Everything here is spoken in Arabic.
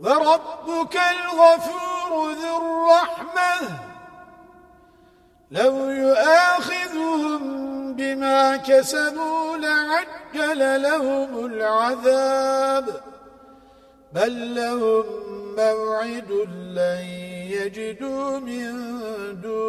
وربك الغفور ذو الرحمة. لو يؤاخذهم بما كسبوا لعجل لهم العذاب. بل لهم موعد لن يجدوا من دونه